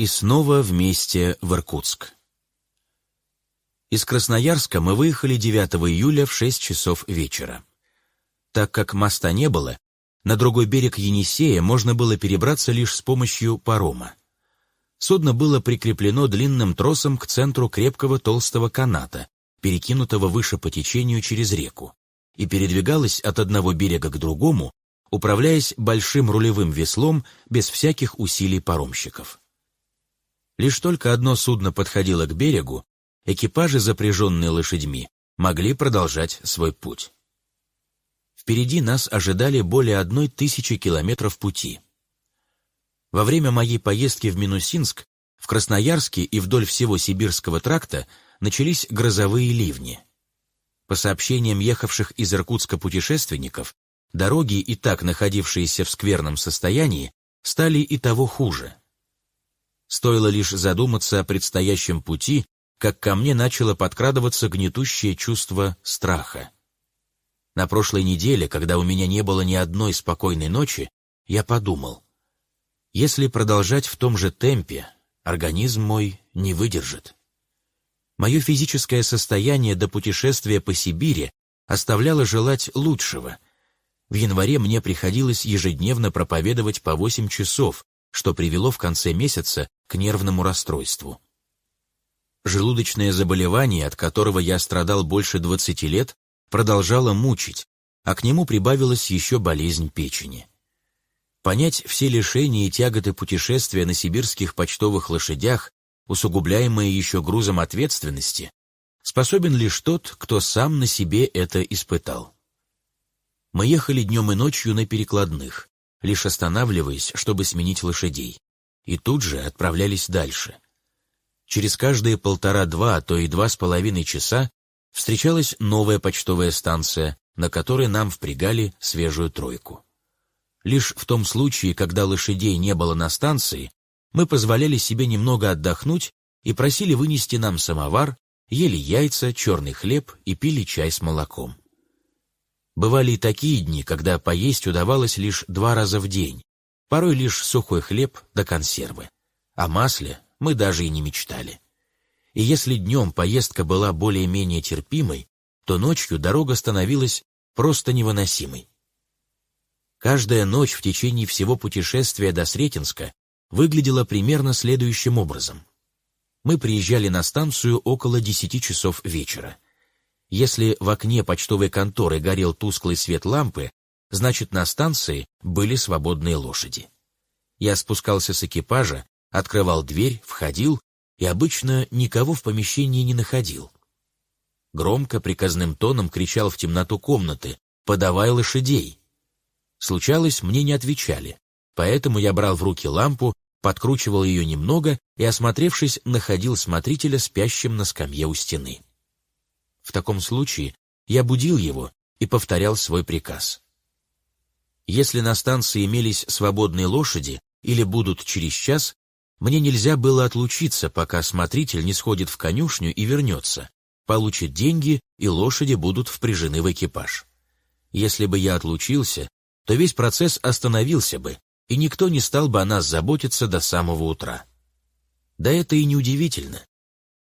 И снова вместе в Иркутск. Из Красноярска мы выехали 9 июля в 6 часов вечера. Так как моста не было, на другой берег Енисея можно было перебраться лишь с помощью парома. Судно было прикреплено длинным тросом к центру крепкого толстого каната, перекинутого выше по течению через реку, и передвигалось от одного берега к другому, управляясь большим рулевым веслом без всяких усилий паромщиков. Лишь только одно судно подходило к берегу, экипажи, запряженные лошадьми, могли продолжать свой путь. Впереди нас ожидали более одной тысячи километров пути. Во время моей поездки в Минусинск, в Красноярске и вдоль всего Сибирского тракта начались грозовые ливни. По сообщениям ехавших из Иркутска путешественников, дороги, и так находившиеся в скверном состоянии, стали и того хуже. Стоило лишь задуматься о предстоящем пути, как ко мне начало подкрадываться гнетущее чувство страха. На прошлой неделе, когда у меня не было ни одной спокойной ночи, я подумал, если продолжать в том же темпе, организм мой не выдержит. Мое физическое состояние до путешествия по Сибири оставляло желать лучшего. В январе мне приходилось ежедневно проповедовать по 8 часов, что привело в конце месяца к нервному расстройству. Желудочное заболевание, от которого я страдал больше 20 лет, продолжало мучить, а к нему прибавилась еще болезнь печени. Понять все лишения и тяготы путешествия на сибирских почтовых лошадях, усугубляемые еще грузом ответственности, способен лишь тот, кто сам на себе это испытал. Мы ехали днем и ночью на перекладных, лишь останавливаясь, чтобы сменить лошадей, и тут же отправлялись дальше. Через каждые полтора-два, а то и два с половиной часа встречалась новая почтовая станция, на которой нам впрягали свежую тройку. Лишь в том случае, когда лошадей не было на станции, мы позволяли себе немного отдохнуть и просили вынести нам самовар, ели яйца, черный хлеб и пили чай с молоком. Бывали и такие дни, когда поесть удавалось лишь два раза в день, порой лишь сухой хлеб да консервы. О масле мы даже и не мечтали и если днем поездка была более-менее терпимой, то ночью дорога становилась просто невыносимой. Каждая ночь в течение всего путешествия до Сретенска выглядела примерно следующим образом. Мы приезжали на станцию около десяти часов вечера. Если в окне почтовой конторы горел тусклый свет лампы, значит на станции были свободные лошади. Я спускался с экипажа, открывал дверь, входил и обычно никого в помещении не находил. Громко приказным тоном кричал в темноту комнаты «Подавай лошадей!». Случалось, мне не отвечали, поэтому я брал в руки лампу, подкручивал ее немного и, осмотревшись, находил смотрителя спящим на скамье у стены. В таком случае я будил его и повторял свой приказ. Если на станции имелись свободные лошади или будут через час, мне нельзя было отлучиться, пока смотритель не сходит в конюшню и вернется, получит деньги и лошади будут впряжены в экипаж. Если бы я отлучился, то весь процесс остановился бы, и никто не стал бы о нас заботиться до самого утра. Да это и неудивительно.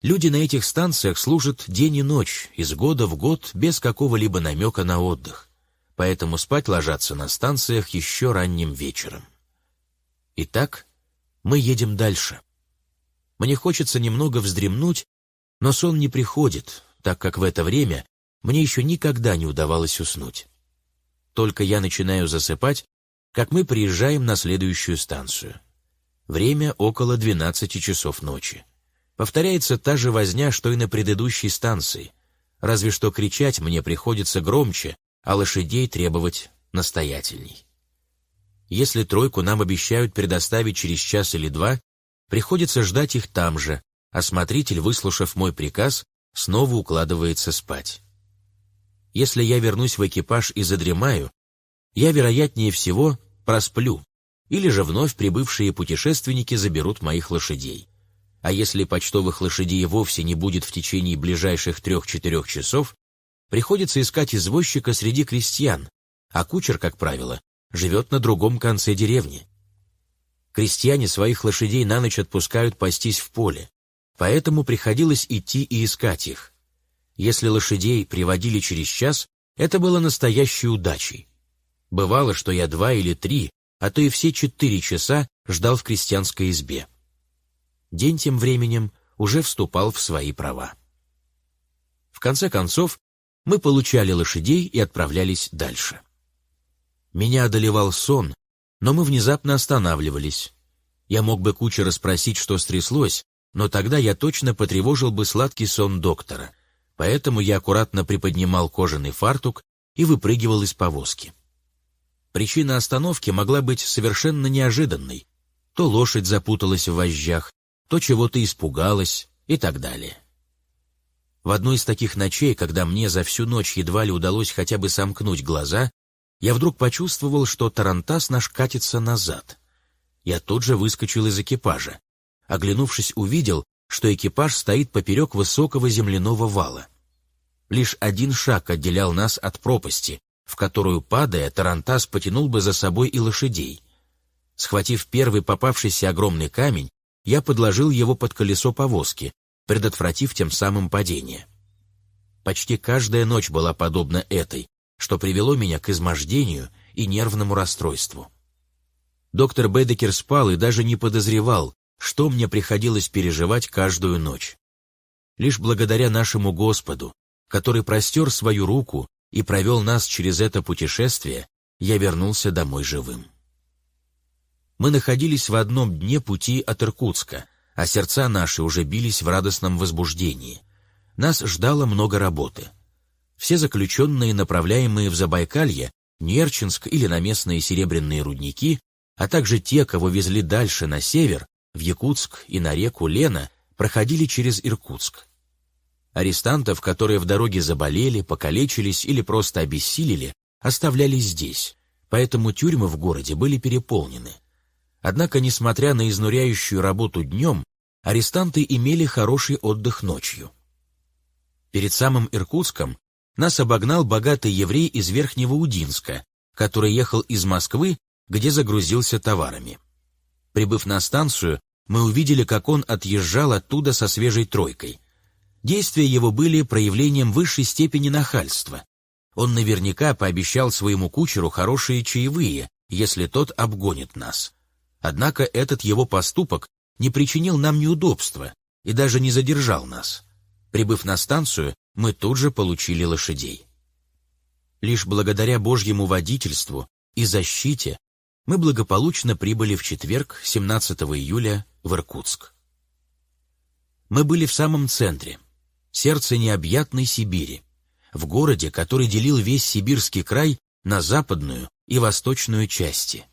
Люди на этих станциях служат день и ночь, из года в год, без какого-либо намека на отдых. Поэтому спать ложатся на станциях еще ранним вечером. Итак, мы едем дальше. Мне хочется немного вздремнуть, но сон не приходит, так как в это время мне еще никогда не удавалось уснуть. Только я начинаю засыпать, как мы приезжаем на следующую станцию. Время около 12 часов ночи. Повторяется та же возня, что и на предыдущей станции, разве что кричать мне приходится громче, а лошадей требовать настоятельней. Если тройку нам обещают предоставить через час или два, приходится ждать их там же, а смотритель, выслушав мой приказ, снова укладывается спать. Если я вернусь в экипаж и задремаю, я, вероятнее всего, просплю, или же вновь прибывшие путешественники заберут моих лошадей. А если почтовых лошадей вовсе не будет в течение ближайших трех-четырех часов, приходится искать извозчика среди крестьян, а кучер, как правило, живет на другом конце деревни. Крестьяне своих лошадей на ночь отпускают пастись в поле, поэтому приходилось идти и искать их. Если лошадей приводили через час, это было настоящей удачей. Бывало, что я два или три, а то и все четыре часа ждал в крестьянской избе. День тем временем уже вступал в свои права. В конце концов, мы получали лошадей и отправлялись дальше. Меня одолевал сон, но мы внезапно останавливались. Я мог бы кучера спросить, что стряслось, но тогда я точно потревожил бы сладкий сон доктора, поэтому я аккуратно приподнимал кожаный фартук и выпрыгивал из повозки. Причина остановки могла быть совершенно неожиданной. То лошадь запуталась в вожжах, то чего-то испугалась и так далее. В одной из таких ночей, когда мне за всю ночь едва ли удалось хотя бы сомкнуть глаза, я вдруг почувствовал, что тарантас наш катится назад. Я тут же выскочил из экипажа. Оглянувшись, увидел, что экипаж стоит поперек высокого земляного вала. Лишь один шаг отделял нас от пропасти, в которую, падая, тарантас потянул бы за собой и лошадей. Схватив первый попавшийся огромный камень, я подложил его под колесо повозки, предотвратив тем самым падение. Почти каждая ночь была подобна этой, что привело меня к измождению и нервному расстройству. Доктор Бедекер спал и даже не подозревал, что мне приходилось переживать каждую ночь. Лишь благодаря нашему Господу, который простер свою руку и провел нас через это путешествие, я вернулся домой живым. Мы находились в одном дне пути от Иркутска, а сердца наши уже бились в радостном возбуждении. Нас ждало много работы. Все заключенные, направляемые в Забайкалье, Нерчинск или на местные серебряные рудники, а также те, кого везли дальше на север, в Якутск и на реку Лена, проходили через Иркутск. Арестантов, которые в дороге заболели, покалечились или просто обессилели, оставляли здесь, поэтому тюрьмы в городе были переполнены. Однако, несмотря на изнуряющую работу днем, арестанты имели хороший отдых ночью. Перед самым Иркутском нас обогнал богатый еврей из Верхнего Удинска, который ехал из Москвы, где загрузился товарами. Прибыв на станцию, мы увидели, как он отъезжал оттуда со свежей тройкой. Действия его были проявлением высшей степени нахальства. Он наверняка пообещал своему кучеру хорошие чаевые, если тот обгонит нас. Однако этот его поступок не причинил нам неудобства и даже не задержал нас. Прибыв на станцию, мы тут же получили лошадей. Лишь благодаря Божьему водительству и защите мы благополучно прибыли в четверг, 17 июля, в Иркутск. Мы были в самом центре, сердце необъятной Сибири, в городе, который делил весь сибирский край на западную и восточную части.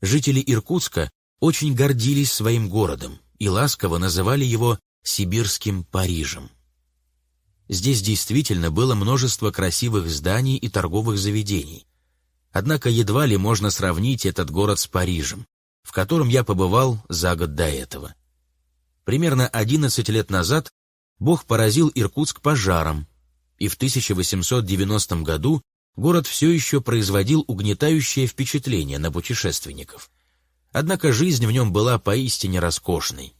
Жители Иркутска очень гордились своим городом и ласково называли его «сибирским Парижем». Здесь действительно было множество красивых зданий и торговых заведений. Однако едва ли можно сравнить этот город с Парижем, в котором я побывал за год до этого. Примерно 11 лет назад Бог поразил Иркутск пожаром, и в 1890 году город все еще производил угнетающее впечатление на путешественников. Однако жизнь в нем была поистине роскошной.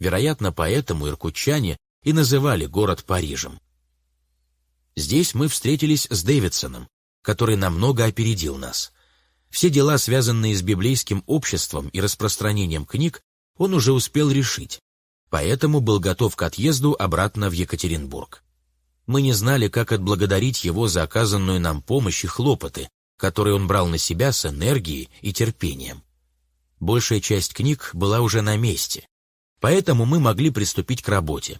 Вероятно, поэтому иркутчане и называли город Парижем. Здесь мы встретились с Дэвидсоном, который намного опередил нас. Все дела, связанные с библейским обществом и распространением книг, он уже успел решить, поэтому был готов к отъезду обратно в Екатеринбург. Мы не знали, как отблагодарить его за оказанную нам помощь и хлопоты, которые он брал на себя с энергией и терпением. Большая часть книг была уже на месте, поэтому мы могли приступить к работе.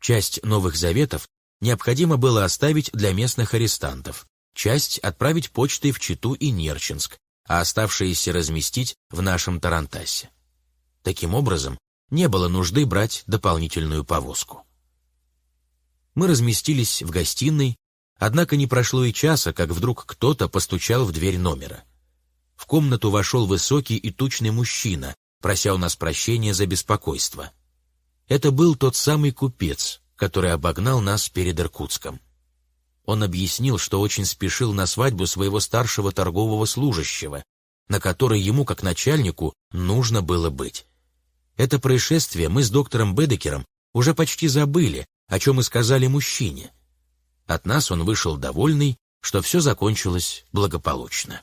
Часть Новых Заветов необходимо было оставить для местных арестантов, часть отправить почтой в Читу и Нерчинск, а оставшиеся разместить в нашем Тарантасе. Таким образом, не было нужды брать дополнительную повозку. Мы разместились в гостиной, однако не прошло и часа, как вдруг кто-то постучал в дверь номера. В комнату вошел высокий и тучный мужчина, прося у нас прощения за беспокойство. Это был тот самый купец, который обогнал нас перед Иркутском. Он объяснил, что очень спешил на свадьбу своего старшего торгового служащего, на которой ему, как начальнику, нужно было быть. Это происшествие мы с доктором Бедекером уже почти забыли, о чем и сказали мужчине. От нас он вышел довольный, что все закончилось благополучно.